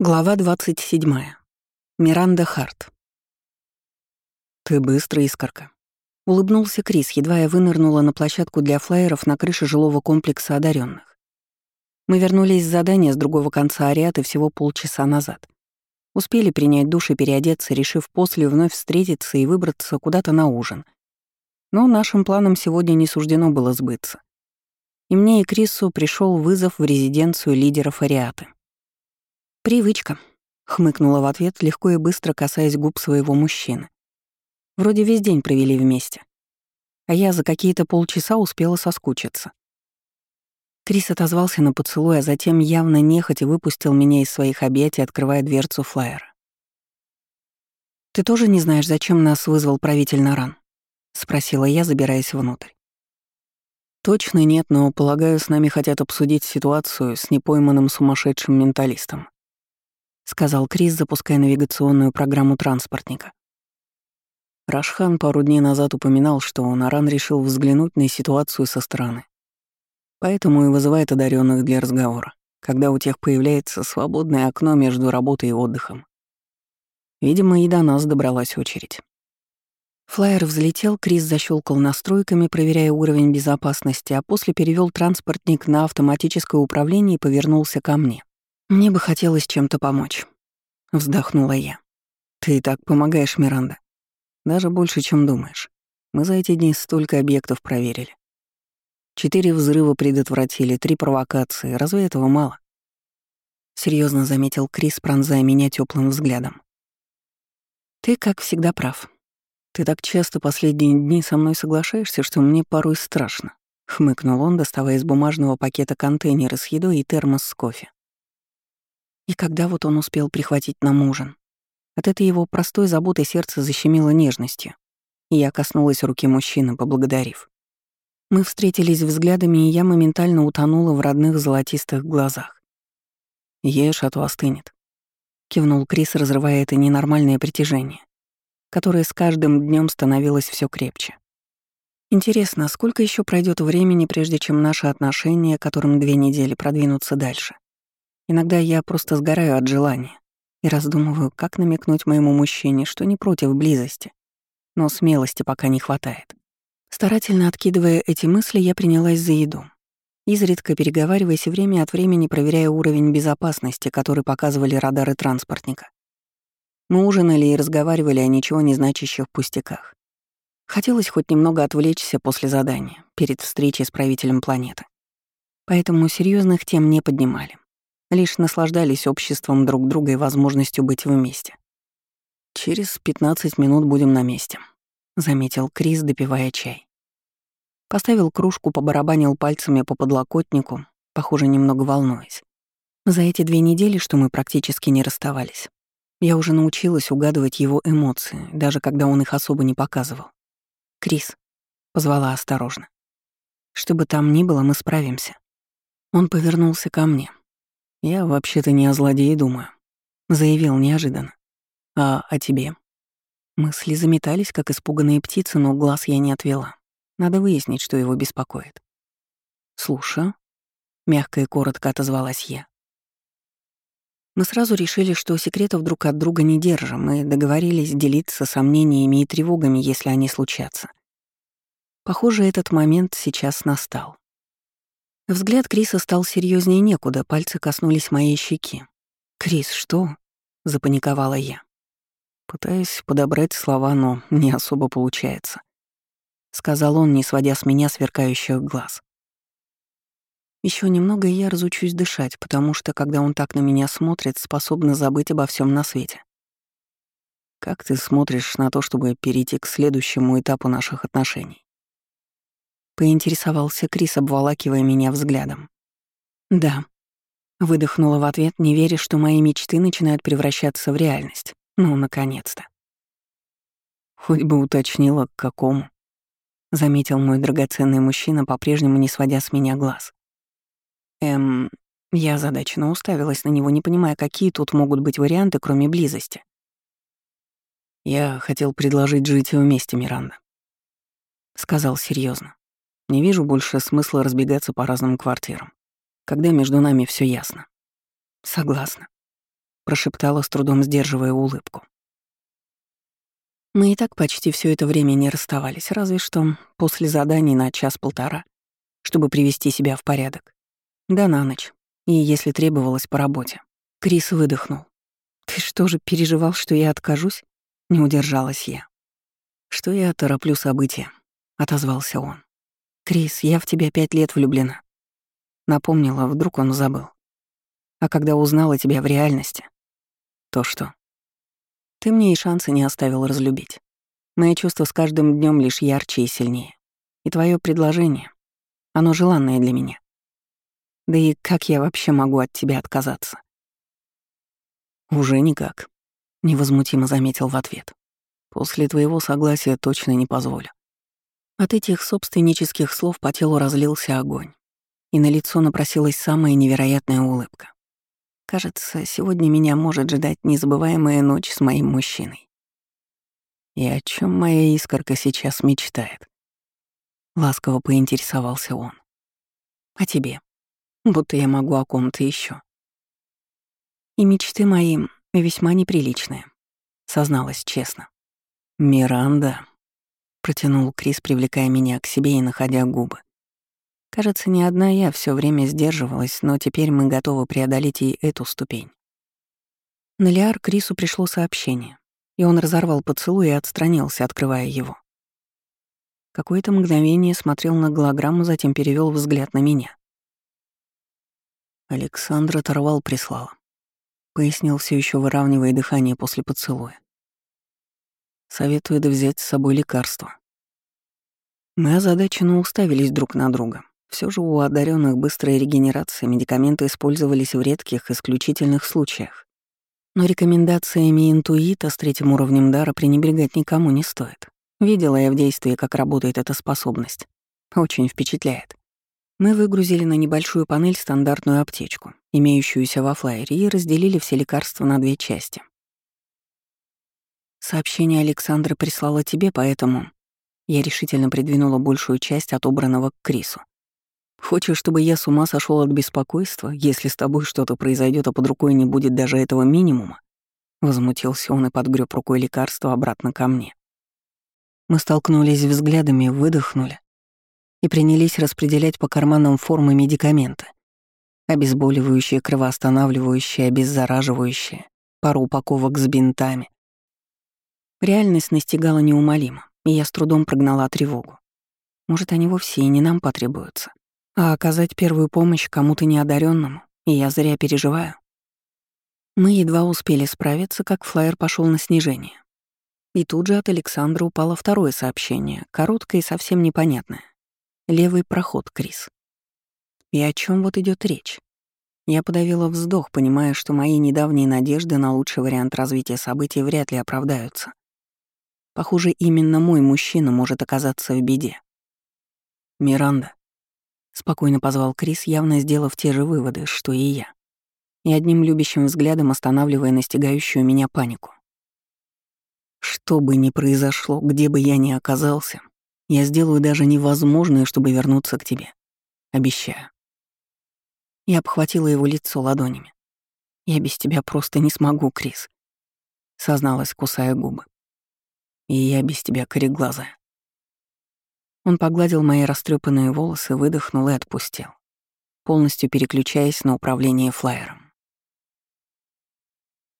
Глава 27. Миранда Харт. «Ты быстро, искорка», — улыбнулся Крис, едва я вынырнула на площадку для флайеров на крыше жилого комплекса одаренных. Мы вернулись с задания с другого конца Ариаты всего полчаса назад. Успели принять душ и переодеться, решив после вновь встретиться и выбраться куда-то на ужин. Но нашим планам сегодня не суждено было сбыться. И мне и Крису пришел вызов в резиденцию лидеров Ариаты. «Привычка», — хмыкнула в ответ, легко и быстро касаясь губ своего мужчины. Вроде весь день провели вместе. А я за какие-то полчаса успела соскучиться. Крис отозвался на поцелуй, а затем явно нехотя выпустил меня из своих объятий, открывая дверцу флайера. «Ты тоже не знаешь, зачем нас вызвал правитель Наран?» — спросила я, забираясь внутрь. «Точно нет, но, полагаю, с нами хотят обсудить ситуацию с непойманным сумасшедшим менталистом. — сказал Крис, запуская навигационную программу транспортника. Рашхан пару дней назад упоминал, что Наран решил взглянуть на ситуацию со стороны. Поэтому и вызывает одаренных для разговора, когда у тех появляется свободное окно между работой и отдыхом. Видимо, и до нас добралась очередь. Флайер взлетел, Крис защелкал настройками, проверяя уровень безопасности, а после перевел транспортник на автоматическое управление и повернулся ко мне. «Мне бы хотелось чем-то помочь», — вздохнула я. «Ты и так помогаешь, Миранда. Даже больше, чем думаешь. Мы за эти дни столько объектов проверили. Четыре взрыва предотвратили, три провокации. Разве этого мало?» Серьезно заметил Крис, пронзая меня теплым взглядом. «Ты, как всегда, прав. Ты так часто последние дни со мной соглашаешься, что мне порой страшно», — хмыкнул он, доставая из бумажного пакета контейнеры с едой и термос с кофе. И когда вот он успел прихватить нам ужин? От этой его простой заботы сердце защемило нежностью, и я коснулась руки мужчины, поблагодарив. Мы встретились взглядами, и я моментально утонула в родных золотистых глазах. «Ешь, а то остынет», — кивнул Крис, разрывая это ненормальное притяжение, которое с каждым днем становилось все крепче. Интересно, сколько еще пройдет времени, прежде чем наши отношения, которым две недели, продвинутся дальше? Иногда я просто сгораю от желания и раздумываю, как намекнуть моему мужчине, что не против близости, но смелости пока не хватает. Старательно откидывая эти мысли, я принялась за еду. Изредка переговариваясь время от времени проверяя уровень безопасности, который показывали радары транспортника. Мы ужинали и разговаривали о ничего не значащих пустяках. Хотелось хоть немного отвлечься после задания, перед встречей с правителем планеты. Поэтому серьезных тем не поднимали лишь наслаждались обществом друг друга и возможностью быть вместе. «Через 15 минут будем на месте», — заметил Крис, допивая чай. Поставил кружку, побарабанил пальцами по подлокотнику, похоже, немного волнуясь. За эти две недели, что мы практически не расставались, я уже научилась угадывать его эмоции, даже когда он их особо не показывал. «Крис», — позвала осторожно. «Что бы там ни было, мы справимся». Он повернулся ко мне, «Я вообще-то не о злодее думаю», — заявил неожиданно. «А о тебе?» Мысли заметались, как испуганные птицы, но глаз я не отвела. Надо выяснить, что его беспокоит. «Слушаю», — мягко и коротко отозвалась я. Мы сразу решили, что секретов друг от друга не держим, и договорились делиться сомнениями и тревогами, если они случатся. Похоже, этот момент сейчас настал. Взгляд Криса стал серьезнее некуда, пальцы коснулись моей щеки. «Крис, что?» — запаниковала я. Пытаюсь подобрать слова, но не особо получается. Сказал он, не сводя с меня сверкающих глаз. Еще немного, и я разучусь дышать, потому что, когда он так на меня смотрит, способна забыть обо всем на свете. Как ты смотришь на то, чтобы перейти к следующему этапу наших отношений? Поинтересовался Крис, обволакивая меня взглядом. «Да». Выдохнула в ответ, не веря, что мои мечты начинают превращаться в реальность. Ну, наконец-то. Хоть бы уточнила, к какому. Заметил мой драгоценный мужчина, по-прежнему не сводя с меня глаз. Эм, я задачно уставилась на него, не понимая, какие тут могут быть варианты, кроме близости. Я хотел предложить жить вместе, Миранда. Сказал серьезно. Не вижу больше смысла разбегаться по разным квартирам, когда между нами все ясно. Согласна. прошептала, с трудом сдерживая улыбку. Мы и так почти все это время не расставались, разве что после заданий на час-полтора, чтобы привести себя в порядок. Да на ночь, и если требовалось по работе. Крис выдохнул. «Ты что же переживал, что я откажусь?» Не удержалась я. «Что я тороплю события», — отозвался он. «Крис, я в тебя пять лет влюблена». Напомнила, вдруг он забыл. А когда узнала тебя в реальности, то что? Ты мне и шанса не оставил разлюбить. Мои чувства с каждым днем лишь ярче и сильнее. И твое предложение, оно желанное для меня. Да и как я вообще могу от тебя отказаться? Уже никак, невозмутимо заметил в ответ. После твоего согласия точно не позволю. От этих собственнических слов по телу разлился огонь, и на лицо напросилась самая невероятная улыбка. Кажется, сегодня меня может ждать незабываемая ночь с моим мужчиной. И о чем моя искорка сейчас мечтает? Ласково поинтересовался он. О тебе. Будто я могу о ком-то еще. И мечты мои весьма неприличные, созналась честно. «Миранда», — протянул Крис, привлекая меня к себе и находя губы. Кажется, не одна я все время сдерживалась, но теперь мы готовы преодолеть и эту ступень. На Лиар Крису пришло сообщение, и он разорвал поцелуй и отстранился, открывая его. Какое-то мгновение смотрел на голограмму, затем перевел взгляд на меня. Александра Торвал прислала. Пояснил все еще выравнивая дыхание после поцелуя. Советует взять с собой лекарство. Мы озадаченно уставились друг на друга. Все же у одаренных быстрой регенерации медикаменты использовались в редких, исключительных случаях. Но рекомендациями интуита с третьим уровнем дара пренебрегать никому не стоит. Видела я в действии, как работает эта способность. Очень впечатляет. Мы выгрузили на небольшую панель стандартную аптечку, имеющуюся во флайере, и разделили все лекарства на две части. Сообщение Александра прислала тебе, поэтому я решительно придвинула большую часть отобранного к Крису. Хочешь, чтобы я с ума сошел от беспокойства, если с тобой что-то произойдет, а под рукой не будет даже этого минимума? Возмутился он и подгреб рукой лекарство обратно ко мне. Мы столкнулись взглядами, выдохнули и принялись распределять по карманам формы медикаменты. Обезболивающие, кровоостанавливающие, обеззараживающие, пару упаковок с бинтами. Реальность настигала неумолимо, и я с трудом прогнала тревогу. Может, они вовсе и не нам потребуются. А оказать первую помощь кому-то неодаренному, и я зря переживаю. Мы едва успели справиться, как флайер пошел на снижение. И тут же от Александра упало второе сообщение, короткое и совсем непонятное. Левый проход, Крис. И о чем вот идет речь? Я подавила вздох, понимая, что мои недавние надежды на лучший вариант развития событий вряд ли оправдаются. Похоже, именно мой мужчина может оказаться в беде. Миранда. Спокойно позвал Крис, явно сделав те же выводы, что и я. И одним любящим взглядом останавливая настигающую меня панику. Что бы ни произошло, где бы я ни оказался, я сделаю даже невозможное, чтобы вернуться к тебе. Обещаю. Я обхватила его лицо ладонями. «Я без тебя просто не смогу, Крис», — созналась, кусая губы. «И я без тебя кореглазая». Он погладил мои растрепанные волосы, выдохнул и отпустил, полностью переключаясь на управление флайером.